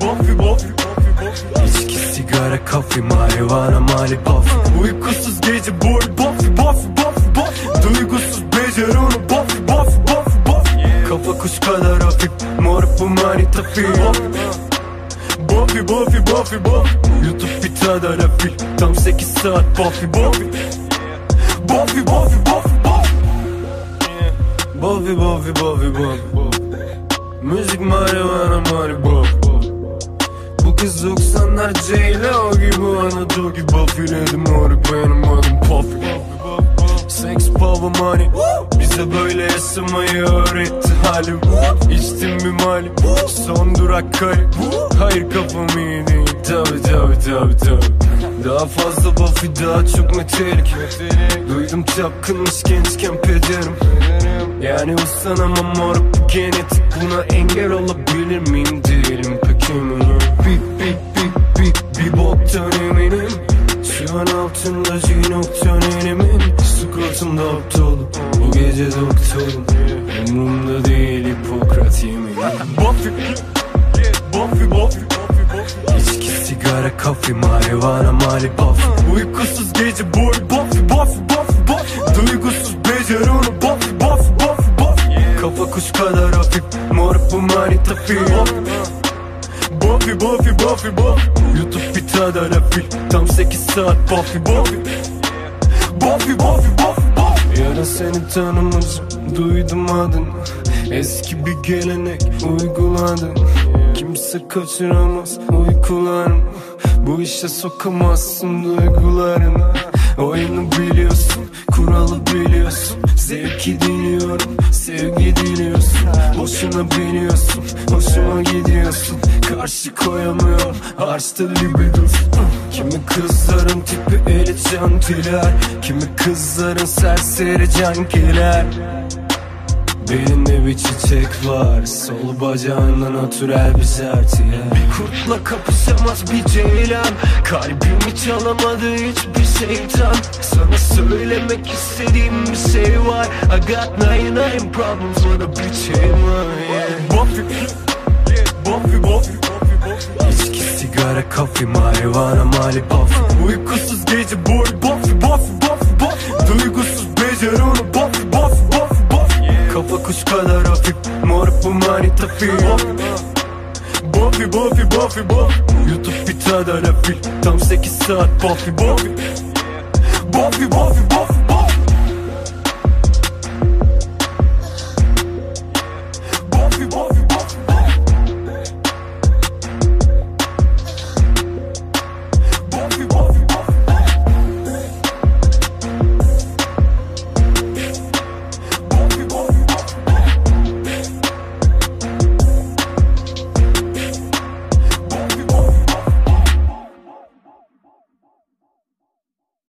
Bofi bofi İçki, sigara, kafi, marihuana, mali bofi Uykusuz gece boy bofi bofi bofi bofi Duygusuz becer onu bofi bofi bofi bofi Kafa kuş kadar hafif moruk bu manita film Bofi bofi bofi bofi. Youtube bir tadara fil Tam 8 saat bofi bofi. Bofi bofi bofi bofi. Bofi bofi bofi bofi. Müzik marihuana mari Buffy Bu kız 90'lar J.Lo gibi Anadolu gibi Buffy'ledim mori benim adım Puffy Sex, power, money. Bize böyle yaşamayı öğretti halim. İçtim bir malim Son durak kayıp Hayır kafam iyi değil. Tabi tabi tabi tabi Daha fazla Buffy daha çok metelik Duydum çapkınmış gençken pederim. Yani uslanamam moruk bu genetik. Buna engel olabilir miyim değilim pek eminim Bir bir bir bir bir boktan eminim Şu an altında G-noktan elimin Sıkıntımda aptalım Bu gece doktorum Umurumda değil Hipokrat yeminim Buffy Buffy Buffy İçki, sigara, kafe, marihuana, mali Buffy Uykusuz gece boy Buffy Buffy Buffy Buffy Duygusuz becer onu Buffy Buffy Buffy Buffy Kafa kuş kadar hafif Mor bu manita feel Buffy Buffy Buffy Buffy YouTube bir tadalafil Tam 8 saat Buffy Buffy Buffy Buffy Buffy Yarın seni tanımacağım Duydum adını Eski bir gelenek uyguladın. Kimse kaçıramaz uykularımı Bu işe sokamazsın duygularını. Oyunu biliyorsun, kuralı biliyorsun. Zevki diliyorum, sevgi diliyorsun. Boşuna biliyorsun, hoşuma gidiyorsun Karşı koyamıyorum, harçta libidos Kimi kızların tipi elit cantiler Kimi kızların serseri cankiler Belinde bir çiçek var Sol bacağından natürel bir sertiye Kurtla kapışamaz bir ceylan. Kalbimi çalamadı hiçbir şeytan. Sana söylemek istediğim bir şey var. I got nine nine problems with a bitch yeah. Buffy Buffy Buffy İçki, sigara, kafe, marihuana, mali Buffy Uykusuz gece boy Buffy Buffy Buffy Buffy Duygusuz becer onu fille Bofi bofi bofi bofi. Youtube bir tane refil Tam 8 saat bofi bofi. Bofi bofi bofi.